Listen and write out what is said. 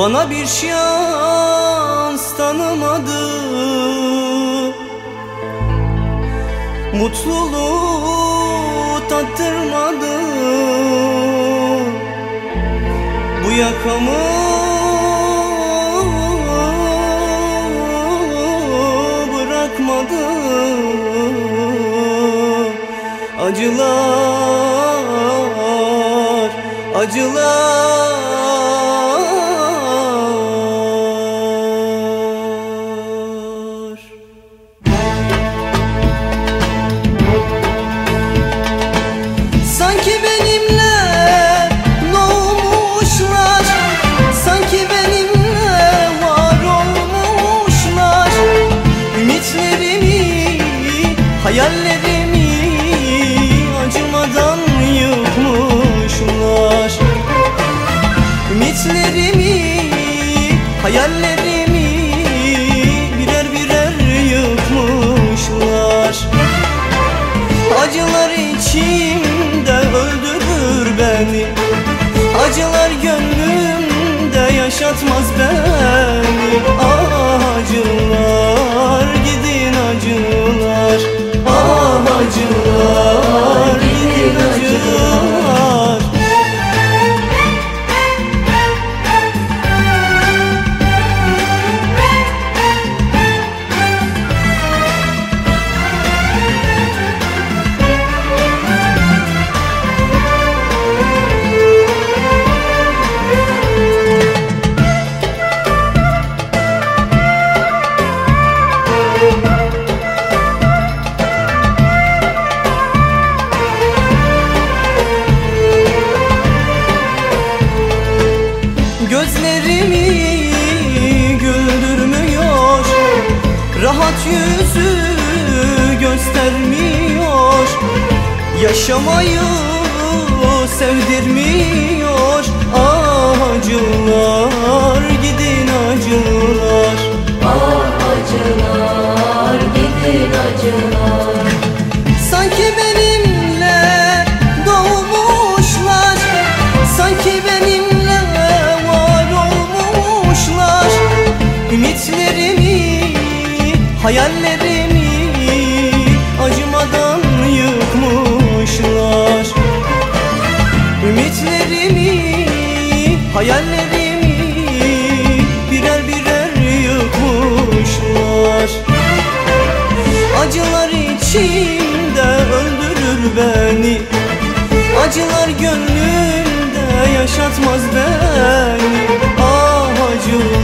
Bana bir şans tanımadı. Mutluluğu tattırmadı. Bu yakamı bırakmadı. Acılar, acılar Acılar içimde öldürür beni. Acılar gönlümde yaşatmaz beni Yaşamayı sevdirmiyor Acılar gidin acılar. Ah acılar gidin acılar. Sanki benimle doğmuşlar Sanki benimle var olmuşlar. Ümitlerimi, hayallerimi Hayallerimi birer birer yıkmışlar. Acılar içimde öldürür beni. Acılar gönlümde yaşatmaz beni. Ah acılar.